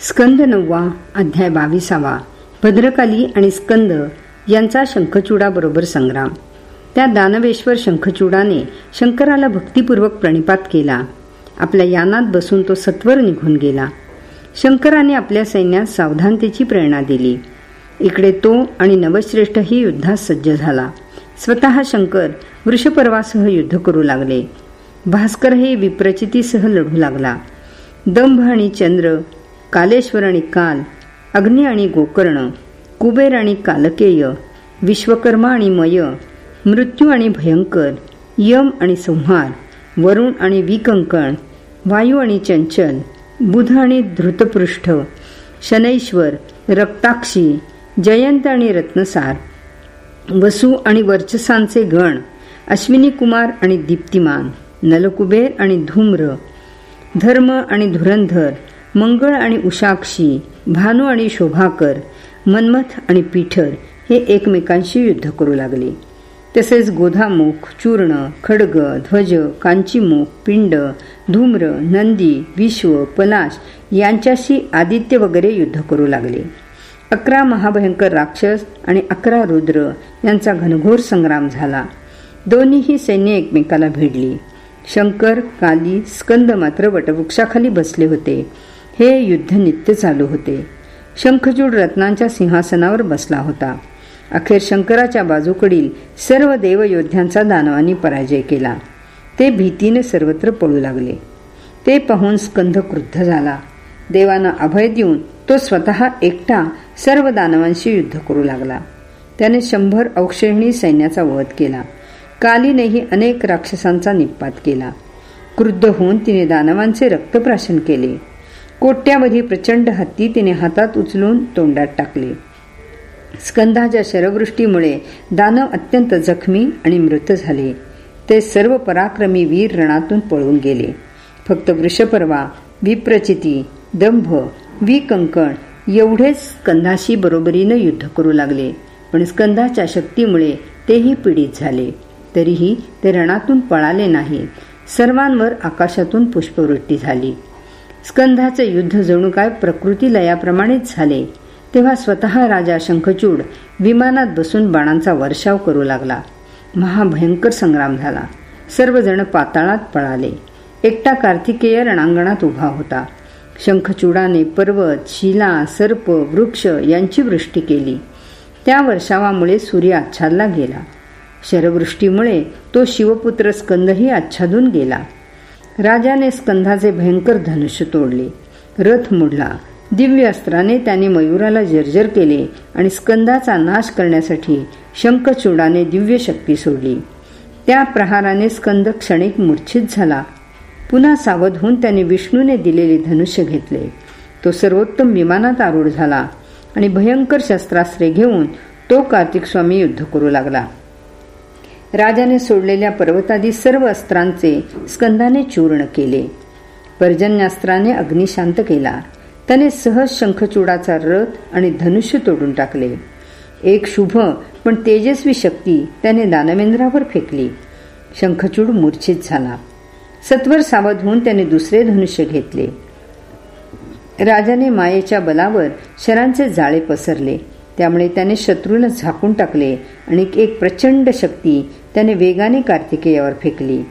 स्कंद नववा अध्याय बावीसावा. भद्रकाली आणि स्कंद यांचा शंखचूडाबरोबर संग्राम. त्या दानवेश्वर शंखचूडाने शंकराला भक्तिपूर्वक प्रणिपात केला. आपल्या यानात बसून तो सत्वर निघून गेला. शंकराने आपल्या सैन्यात सावधानतेची प्रेरणा दिली. इकडे तो आणि नवश्रेष्ठही युद्धात सज्ज झाला. स्वतः शंकर वृषपर्वासह युद्ध करू लागले. भास्करही विप्रचितीसह लढू लागला. दंभ आणि चंद्र कालेश्वर आणि काल अग्नी आणि गोकर्ण कुबेर आणि कालकेय विश्वकर्मा आणि मय मृत्यू आणि भयंकर यम आणि संहार वरुण आणि विकंकण वायू आणि चंचल बुध आणि धृतपृष्ठ शनैश्वर रक्ताक्षी जयंत आणि रत्नसार वसु आणि वर्चसांचे गण अश्विनी कुमार आणि दीप्तिमान नलकुबेर आणि धूम्र धर्म आणि धुरंधर मंगळ आणि उषाक्षी भानू आणि शोभाकर मन्मथ आणि पीठर हे एकमेकांशी युद्ध करू लागले. तसेच गोधामुख चूर्ण खडग ध्वज कांचीमुख पिंड धूम्र नंदी विश्व पलाश यांच्याशी आदित्य वगैरे युद्ध करू लागले. अकरा महाभयंकर राक्षस आणि अकरा रुद्र यांचा घनघोर संग्राम झाला. दोन्हीही सैन्य एकमेकाला भिडली. शंकर काली स्कंद मात्र वटवृक्षाखाली बसले होते. हे युद्ध नित्य चालू होते. शंखचूड रत्नांच्या सिंहासनावर बसला होता. अखेर शंकराच्या बाजूकडील सर्व देवयोद्ध्यांचा दानवांनी पराजय केला. ते भीतीने सर्वत्र पळू लागले. ते पाहून स्कंध क्रुद्ध झाला. देवांना अभय देऊन तो स्वतः एकटा सर्व दानवांशी युद्ध करू लागला. त्याने शंभर औक्षणी सैन्याचा वध केला. कालीनेही अनेक राक्षसांचा निपात केला. क्रुद्ध होऊन तिने दानवांचे रक्तप्राशन केले. कोट्यावधी प्रचंड हत्ती तिने हातात उचलून तोंडात टाकले. स्कंदाच्या शरवृष्टीमुळे दानव अत्यंत जखमी आणि मृत झाले. ते सर्व पराक्रमी वीर रणातून पळून गेले. फक्त वृषपर्वा विप्रचिती दंभ विकंकण एवढेच स्कंदाशी बरोबरीनं युद्ध करू लागले. पण स्कंदाच्या शक्तीमुळे तेही पीडित झाले. तरीही ते रणातून पळाले नाहीत सर्वांवर आकाशातून पुष्पवृष्टी झाली. स्कंधाचे युद्ध जणू काय प्रकृती लयाप्रमाणेच झाले. तेव्हा स्वतः राजा शंखचूड विमानात बसून बाणांचा वर्षाव करू लागला. महाभयंकर संग्राम झाला. सर्वजण पाताळात पळाले. एकटा कार्तिकेय रणांगणात उभा होता. शंखचूडाने पर्वत शिला सर्प वृक्ष यांची वृष्टी केली. त्या वर्षावामुळे सूर्य आच्छादला गेला. शरवृष्टीमुळे तो शिवपुत्र स्कंदही आच्छादून गेला. राजाने स्कंधाचे भयंकर धनुष्य तोडले. रथ मोडला. दिव्य अस्त्राने त्याने मयुराला जर्जर केले आणि स्कंदाचा नाश करण्यासाठी शंखचूडाने दिव्य शक्ती सोडली. त्या प्रहाराने स्कंद क्षणिक मूर्छित झाला. पुन्हा सावध होऊन त्याने विष्णूने दिलेले धनुष्य घेतले. तो सर्वोत्तम विमानात आरूढ झाला आणि भयंकर शस्त्रास्त्रे घेऊन तो कार्तिक स्वामी युद्ध करू लागला. राजाने सोडलेल्या पर्वतादी सर्व अस्त्रांचे स्कंदाने चूर्ण केले. पर्जन्यास्त्राने अग्नी शांत केला. त्याने सहज शंखचूडाचा रथ आणि धनुष्य तोडून टाकले. एक शुभ पण तेजस्वी शक्ती त्याने दानवेंद्रावर फेकली. शंखचूड मूर्छित झाला. सत्वर सावध होऊन त्याने दुसरे धनुष्य घेतले. राजाने मायेच्या बलावर शरांचे जाळे पसरले. त्यामुळे त्याने शत्रूला झाकून टाकले आणि एक प्रचंड शक्ती त्याने वेगाने कार्तिकेयावर फेकली.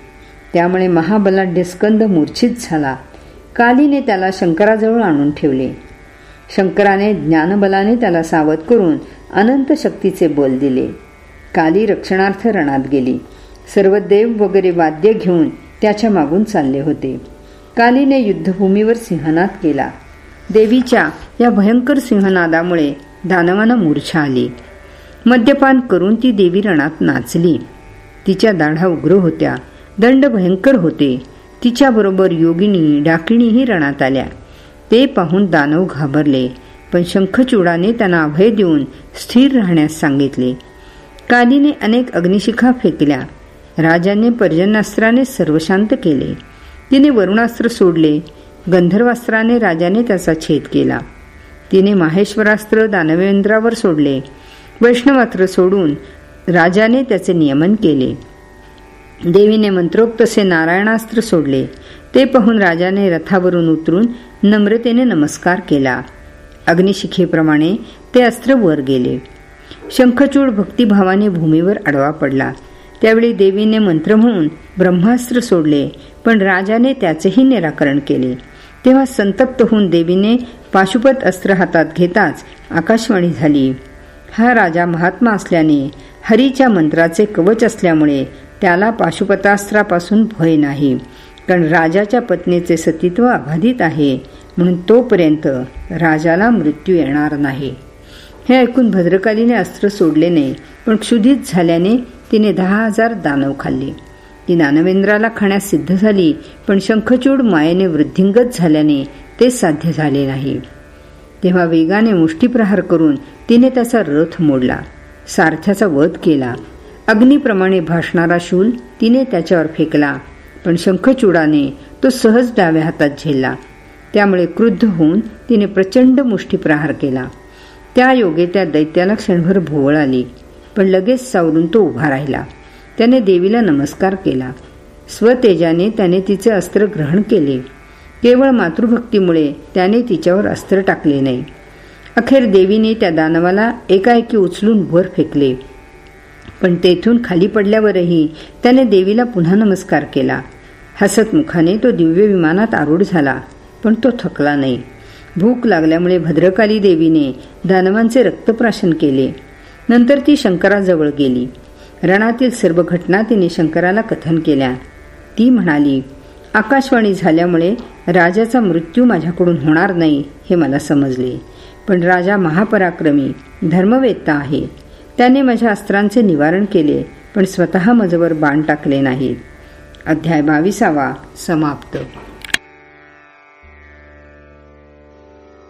त्यामुळे महाबलाढ्य स्कंद मूर्छित झाला. कालीने त्याला शंकराजवळ आणून ठेवले. शंकराने ज्ञानबलाने त्याला सावध करून अनंत शक्तीचे बल दिले. काली रक्षणार्थ रणात गेली. सर्व देव वगैरे वाद्य घेऊन त्याच्या मागून चालले होते. कालीने युद्धभूमीवर सिंहनाद केला. देवीच्या या भयंकर सिंहनादामुळे दानवांना मूर्छा आली. मद्यपान करून ती देवी रणात नाचली. तिच्या दाढा उग्र होत्या. दंड भयंकर होते. तिच्याबरोबर योगिनी डाकिणीही रणात आल्या. ते पाहून दानव घाबरले पण शंखचूडाने त्यांना अभय देऊन स्थिर राहण्यास सांगितले. कालीने अनेक अग्निशिखा फेकल्या. राजाने पर्जन्यास्त्राने सर्व शांत केले. तिने वरुणास्त्र सोडले. गंधर्वास्त्राने राजाने त्याचा छेद केला. तिने माहेश्वरास्त्र दानवेंद्रावर सोडले. वैष्णवास्त्र सोडून राजाने त्याचे नियमन केले. देवीने मंत्रोक्त असे नारायणास्त्र सोडले. ते पाहून राजाने रथावरून उतरून नम्रतेने नमस्कार केला. अग्निशिखेप्रमाणे ते अस्त्र वर गेले. शंखचूड भक्तिभावाने भूमीवर अडवा पडला. त्यावेळी देवीने मंत्र म्हणून ब्रह्मास्त्र सोडले पण राजाने त्याचेही निराकरण केले. तेव्हा संतप्त होऊन देवीने पाशुपत अस्त्र हातात घेताच आकाशवाणी झाली. हा राजा महात्मा असल्याने हरीच्या मंत्राचे कवच असल्यामुळे त्याला पाशुपतास्त्रापासून भय नाही. कारण राजाच्या पत्नीचे सतीत्व अबाधित आहे म्हणून तोपर्यंत राजाला मृत्यू येणार नाही. हे ऐकून भद्रकालीने अस्त्र सोडले नाही पण क्षुधित झाल्याने तिने दहा हजार दानव खाल्ले. ती नानवेंद्राला खाण्यास सिद्ध झाली पण शंखचूड मायेने वृद्धिंगत झाल्याने ते साध्य झाले नाही. तेव्हा वेगाने मुष्टीप्रहार करून तिने त्याचा रथ मोडला. सारथ्याचा वध केला. अग्निप्रमाणे भासणारा शूल तिने त्याच्यावर फेकला पण शंखचूडाने तो सहज डाव्या हातात झेलला. त्यामुळे क्रुद्ध होऊन तिने प्रचंड मुष्टीप्रहार केला. त्या योगे त्या दैत्याला क्षणभर भोवळ आली पण लगेच सावरून तो उभा राहिला. त्याने देवीला नमस्कार केला. स्वतेजाने त्याने तिचे अस्त्र ग्रहण केले. केवळ मातृभक्तीमुळे त्याने तिच्यावर अस्त्र टाकले नाही. अखेर देवीने त्या दानवाला एकाएकी उचलून वर फेकले. पण तेथून खाली पडल्यावरही त्याने देवीला पुन्हा नमस्कार केला. हसतमुखाने तो दिव्य विमानात आरूढ झाला पण तो थकला नाही. भूक लागल्यामुळे भद्रकाली देवीने दानवांचे रक्तप्राशन केले. नंतर ती शंकराजवळ गेली. रणातील सर्व घटना तिने शंकराला कथन केल्या. ती म्हणाली आकाशवाणी झाल्यामुळे राजाचा मृत्यू माझ्याकडून होणार नाही हे मला समजले. पण राजा महापराक्रमी धर्मवेत्ता आहे. त्याने माझ्या अस्त्रांचे निवारण केले पण स्वतः माझवर बाण टाकले नाहीत. अध्याय बावीसावा समाप्त.